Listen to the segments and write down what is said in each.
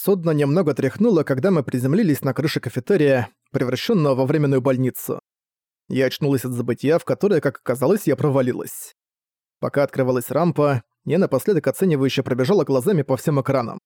Судно немного тряхнуло, когда мы приземлились на крыше кафетерия, превращенного во временную больницу. Я очнулась от забытия, в которое, как оказалось, я провалилась. Пока открывалась рампа, я напоследок оценивающе пробежала глазами по всем экранам.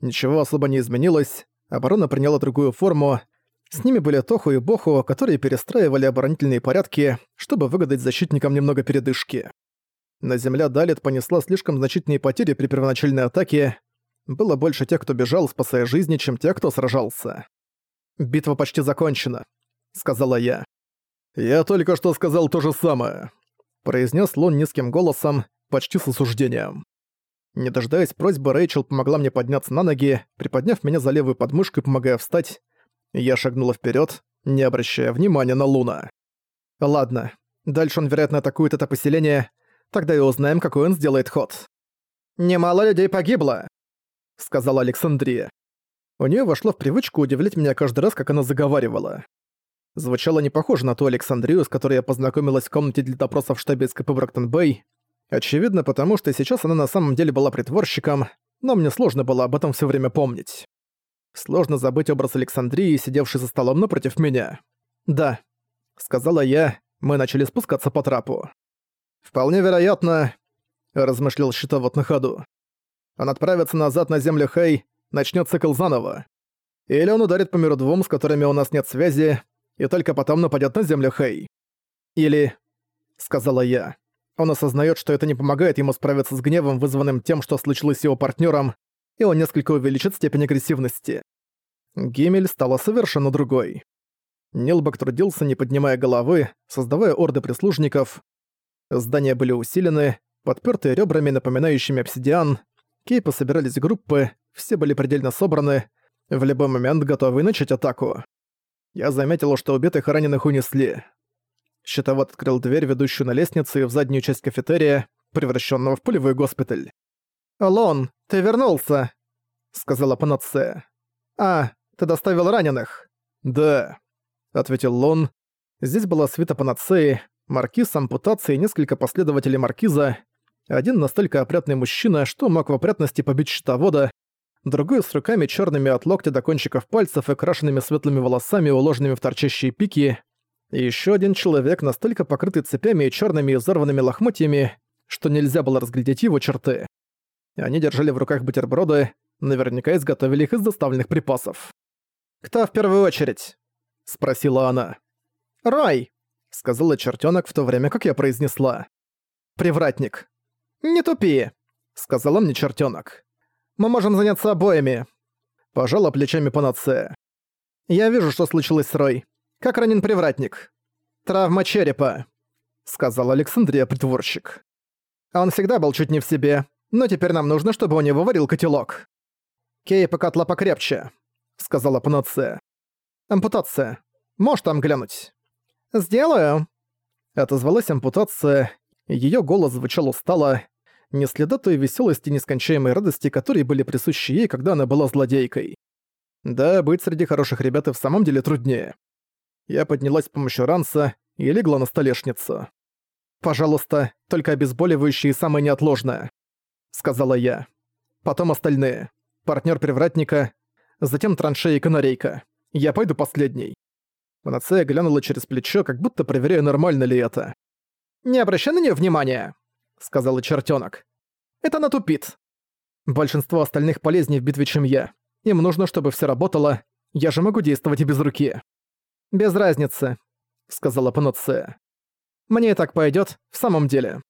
Ничего особо не изменилось, оборона приняла другую форму. С ними были Тоху и Боху, которые перестраивали оборонительные порядки, чтобы выгадать защитникам немного передышки. На земля Далит понесла слишком значительные потери при первоначальной атаке. Было больше тех, кто бежал, спасая жизни, чем тех, кто сражался. «Битва почти закончена», — сказала я. «Я только что сказал то же самое», — произнес Лон низким голосом, почти с осуждением. Не дожидаясь просьбы, Рэйчел помогла мне подняться на ноги, приподняв меня за левую подмышку и помогая встать. Я шагнула вперед, не обращая внимания на Луна. «Ладно, дальше он, вероятно, атакует это поселение, тогда и узнаем, какой он сделает ход». «Немало людей погибло», — сказала Александрия. У нее вошло в привычку удивлять меня каждый раз, как она заговаривала звучало не похоже на ту Александрию, с которой я познакомилась в комнате для допросов в штабе СКП Брактон-Бэй. Очевидно, потому что сейчас она на самом деле была притворщиком, но мне сложно было об этом все время помнить. Сложно забыть образ Александрии, сидевшей за столом напротив меня. «Да», — сказала я, мы начали спускаться по трапу. «Вполне вероятно», — размышлял щитовод на ходу. «Он отправится назад на землю Хэй, начнет цикл заново. Или он ударит по миру двум, с которыми у нас нет связи, и только потом нападет на землю Хэй. Или, сказала я, он осознает, что это не помогает ему справиться с гневом, вызванным тем, что случилось с его партнером, и он несколько увеличит степень агрессивности. Гимель стала совершенно другой. Нилбок трудился, не поднимая головы, создавая орды прислужников. Здания были усилены, подпертые ребрами, напоминающими обсидиан. Кейпы собирались группы, все были предельно собраны, в любой момент готовы начать атаку. Я заметила, что убитых и раненых унесли. Щитовод открыл дверь, ведущую на лестницу и в заднюю часть кафетерия, превращенного в полевой госпиталь. «Лон, ты вернулся!» — сказала Панацея. «А, ты доставил раненых?» «Да», — ответил Лон. Здесь была свита Панацеи, маркиз, ампутации и несколько последователей маркиза. Один настолько опрятный мужчина, что мог в опрятности побить щитовода, другой с руками черными от локтя до кончиков пальцев и крашенными светлыми волосами, уложенными в торчащие пики, и еще один человек, настолько покрытый цепями и черными изорванными лохмотьями, что нельзя было разглядеть его черты. Они держали в руках бутерброды, наверняка изготовили их из доставленных припасов. «Кто в первую очередь?» — спросила она. «Рой!» — сказала чертенок в то время, как я произнесла. «Привратник». «Не тупи!» — сказала мне чертенок. Мы можем заняться обоими». Пожала плечами панацея. «Я вижу, что случилось с Рой. Как ранен привратник?» «Травма черепа», — сказал Александрия притворщик. «Он всегда был чуть не в себе, но теперь нам нужно, чтобы у него варил котелок». «Кейпа котла покрепче», — сказала панацея. «Ампутация. Можешь там глянуть?» «Сделаю», — отозвалась ампутация, её голос звучал устало, ни следа той веселости и нескончаемой радости, которые были присущи ей, когда она была злодейкой. Да, быть среди хороших ребят и в самом деле труднее. Я поднялась с помощью ранца и легла на столешницу. «Пожалуйста, только обезболивающее и самое неотложное», — сказала я. Потом остальные. Партнер привратника, затем траншея и канарейка. Я пойду последней. Панацея глянула через плечо, как будто проверяя, нормально ли это. «Не обращай на неё внимания!» — сказал чертенок. «Это натупит. Большинство остальных полезнее в битве, чем я. Им нужно, чтобы все работало. Я же могу действовать и без руки». «Без разницы», — сказала Паноцея. «Мне и так пойдет, в самом деле».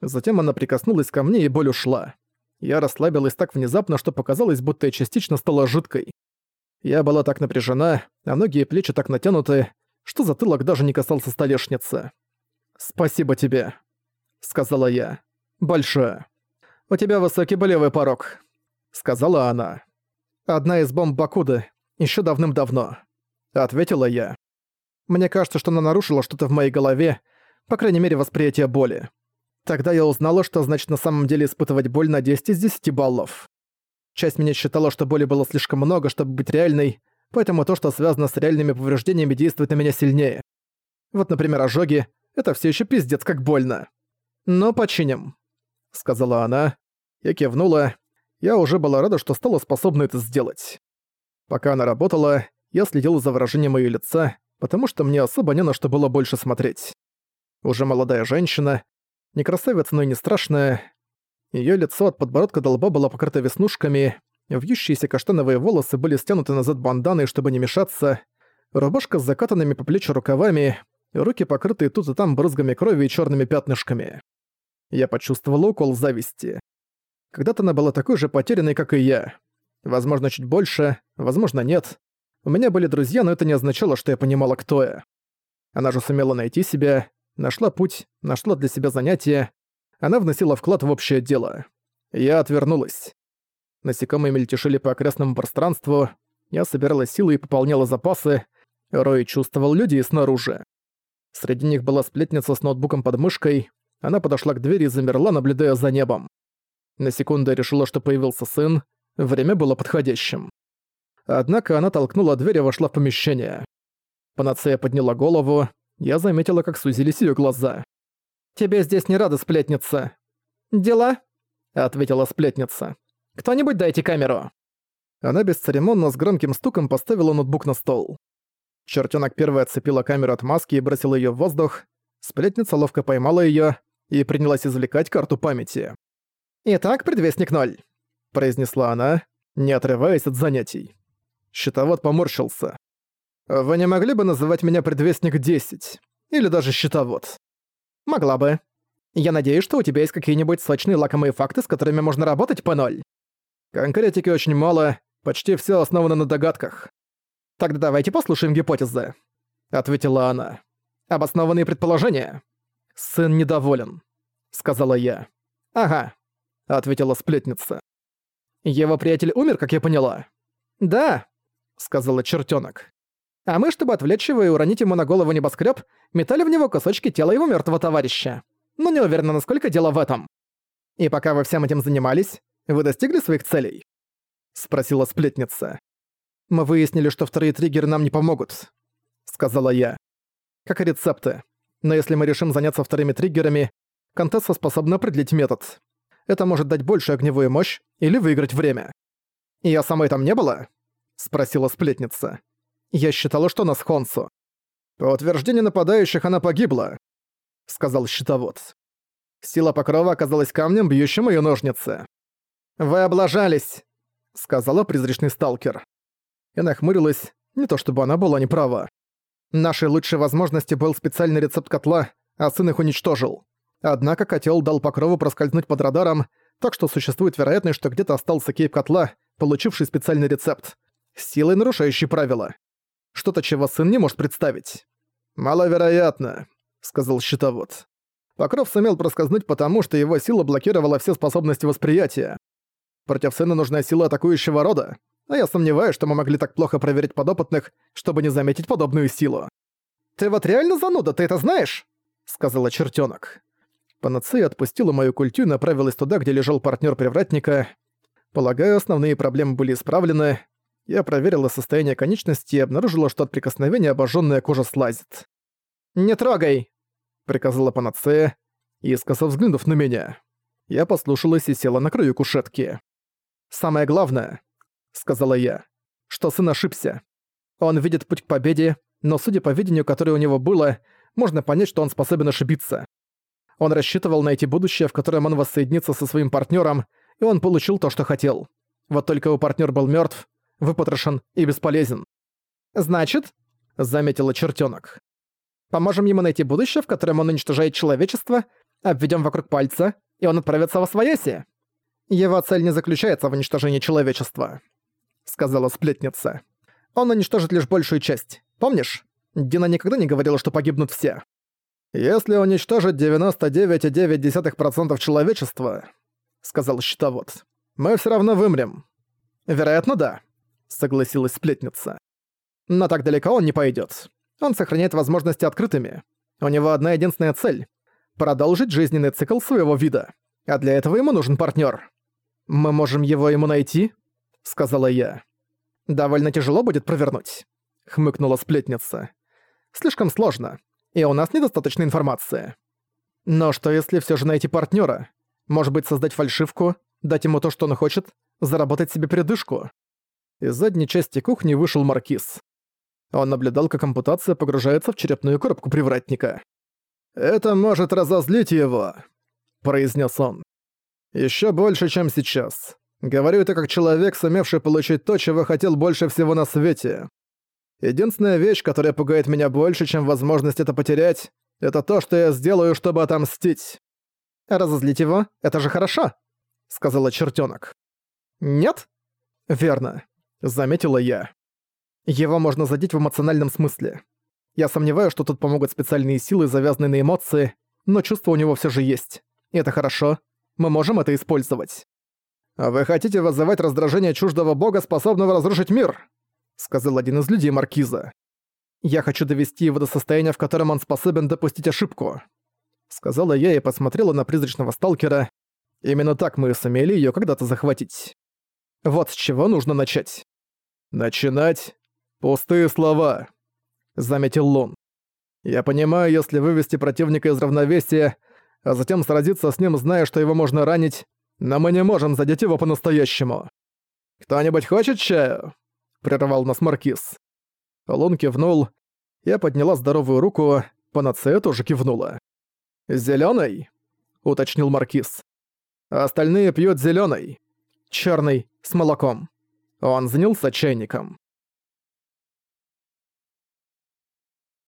Затем она прикоснулась ко мне, и боль ушла. Я расслабилась так внезапно, что показалось, будто я частично стала жидкой. Я была так напряжена, а ноги и плечи так натянуты, что затылок даже не касался столешницы. «Спасибо тебе», сказала я. «Большое. У тебя высокий болевой порог», — сказала она. «Одна из бомб Бакуды, еще давным-давно», — ответила я. «Мне кажется, что она нарушила что-то в моей голове, по крайней мере, восприятие боли. Тогда я узнала, что значит на самом деле испытывать боль на 10 из 10 баллов. Часть меня считала, что боли было слишком много, чтобы быть реальной, поэтому то, что связано с реальными повреждениями, действует на меня сильнее. Вот, например, ожоги — это все еще пиздец как больно. «Но починим», — сказала она. Я кивнула. Я уже была рада, что стала способна это сделать. Пока она работала, я следил за выражением её лица, потому что мне особо не на что было больше смотреть. Уже молодая женщина, не красавица, но и не страшная. Её лицо от подбородка до лба было покрыто веснушками, вьющиеся каштановые волосы были стянуты назад банданой, чтобы не мешаться, рубашка с закатанными по плечу рукавами, руки покрытые тут и там брызгами крови и чёрными пятнышками. Я почувствовал укол зависти. Когда-то она была такой же потерянной, как и я. Возможно, чуть больше, возможно, нет. У меня были друзья, но это не означало, что я понимала, кто я. Она же сумела найти себя, нашла путь, нашла для себя занятие. Она вносила вклад в общее дело. Я отвернулась. Насекомые мельтешили по окрестному пространству. Я собирала силы и пополняла запасы. Рой чувствовал людей снаружи. Среди них была сплетница с ноутбуком под мышкой. Она подошла к двери и замерла, наблюдая за небом. На секунду решила, что появился сын. Время было подходящим. Однако она толкнула дверь и вошла в помещение. Панацея подняла голову. Я заметила, как сузились её глаза. «Тебе здесь не рада, сплетница». «Дела?» — ответила сплетница. «Кто-нибудь дайте камеру». Она бесцеремонно с громким стуком поставила ноутбук на стол. Чертёнок первая отцепила камеру от маски и бросила её в воздух. Сплетница ловко поймала её и принялась извлекать карту памяти. «Итак, предвестник ноль», — произнесла она, не отрываясь от занятий. Щитовод поморщился. «Вы не могли бы называть меня предвестник 10? Или даже щитовод?» «Могла бы. Я надеюсь, что у тебя есть какие-нибудь сочные лакомые факты, с которыми можно работать по ноль». «Конкретики очень мало, почти все основано на догадках». «Тогда давайте послушаем гипотезы», — ответила она. «Обоснованные предположения». «Сын недоволен», — сказала я. «Ага», — ответила сплетница. «Его приятель умер, как я поняла?» «Да», — сказала чертенок. «А мы, чтобы отвлечь его и уронить ему на голову небоскреб, метали в него кусочки тела его мертвого товарища. Но не уверена, насколько дело в этом. И пока вы всем этим занимались, вы достигли своих целей?» — спросила сплетница. «Мы выяснили, что вторые триггеры нам не помогут», — сказала я. «Как и рецепты. Но если мы решим заняться вторыми триггерами, Контесса способна определить метод. Это может дать большую огневую мощь или выиграть время. Я самой там не было?» — спросила сплетница. «Я считала, что она с Хонсу». «По утверждению нападающих, она погибла», — сказал щитовод. Сила покрова оказалась камнем, бьющим ее ножницы. «Вы облажались», — сказала призрачный сталкер. Я нахмурилась, не то чтобы она была неправа. Нашей лучшей возможности был специальный рецепт котла, а сын их уничтожил. Однако котел дал покрову проскользнуть под радаром, так что существует вероятность, что где-то остался кейп котла, получивший специальный рецепт. Силой нарушающий правила. Что-то, чего сын не может представить. «Маловероятно», — сказал щитовод. Покров сумел проскользнуть потому, что его сила блокировала все способности восприятия. Против сына нужна сила атакующего рода, а я сомневаюсь, что мы могли так плохо проверить подопытных, чтобы не заметить подобную силу. «Ты вот реально зануда, ты это знаешь?» — сказала чертенок. Панацея отпустила мою культю и направилась туда, где лежал партнер привратника. Полагаю, основные проблемы были исправлены. Я проверила состояние конечности и обнаружила, что от прикосновения обожженная кожа слазит. «Не трогай!» — приказала Панацея, искоса взглянув на меня. Я послушалась и села на краю кушетки. «Самое главное», — сказала я, — «что сын ошибся. Он видит путь к победе, но судя по видению, которое у него было, можно понять, что он способен ошибиться. Он рассчитывал найти будущее, в котором он воссоединится со своим партнером, и он получил то, что хотел. Вот только его партнер был мертв, выпотрошен и бесполезен. «Значит», — заметила чертенок, «поможем ему найти будущее, в котором он уничтожает человечество, обведем вокруг пальца, и он отправится во свояси. Его цель не заключается в уничтожении человечества», — сказала сплетница. «Он уничтожит лишь большую часть. Помнишь? Дина никогда не говорила, что погибнут все». «Если уничтожить 99,9% человечества», — сказал щитовод, — «мы все равно вымрем». «Вероятно, да», — согласилась сплетница. «Но так далеко он не пойдет. Он сохраняет возможности открытыми. У него одна единственная цель — продолжить жизненный цикл своего вида. А для этого ему нужен партнер. «Мы можем его ему найти?» — сказала я. «Довольно тяжело будет провернуть», — хмыкнула сплетница. «Слишком сложно, и у нас недостаточно информации. Но что если все же найти партнера? Может быть, создать фальшивку, дать ему то, что он хочет, заработать себе передышку. Из задней части кухни вышел Маркиз. Он наблюдал, как ампутация погружается в черепную коробку привратника. «Это может разозлить его», — произнес он. «Ещё больше, чем сейчас. Говорю это как человек, сумевший получить то, чего хотел больше всего на свете. Единственная вещь, которая пугает меня больше, чем возможность это потерять, это то, что я сделаю, чтобы отомстить». «Разозлить его — это же хорошо», — сказала чертёнок. «Нет?» «Верно», — заметила я. Его можно задеть в эмоциональном смысле. Я сомневаюсь, что тут помогут специальные силы, завязанные на эмоции, но чувство у него все же есть. И это хорошо. Мы можем это использовать. «А «Вы хотите вызывать раздражение чуждого бога, способного разрушить мир?» — сказал один из людей Маркиза. «Я хочу довести его до состояния, в котором он способен допустить ошибку», — сказала я и посмотрела на призрачного сталкера. Именно так мы сумели ее когда-то захватить. Вот с чего нужно начать. Начинать «Пустые слова», — заметил Лун. «Я понимаю, если вывести противника из равновесия, а затем сразиться с ним, зная, что его можно ранить, но мы не можем задеть его по-настоящему. Кто-нибудь хочет чаю?» — прервал нас Маркиз. Лун кивнул. Я подняла здоровую руку, панацея тоже кивнула. «Зелёный?» — уточнил Маркиз. «Остальные пьют зелёный. Чёрный, с молоком». Он занялся чайником.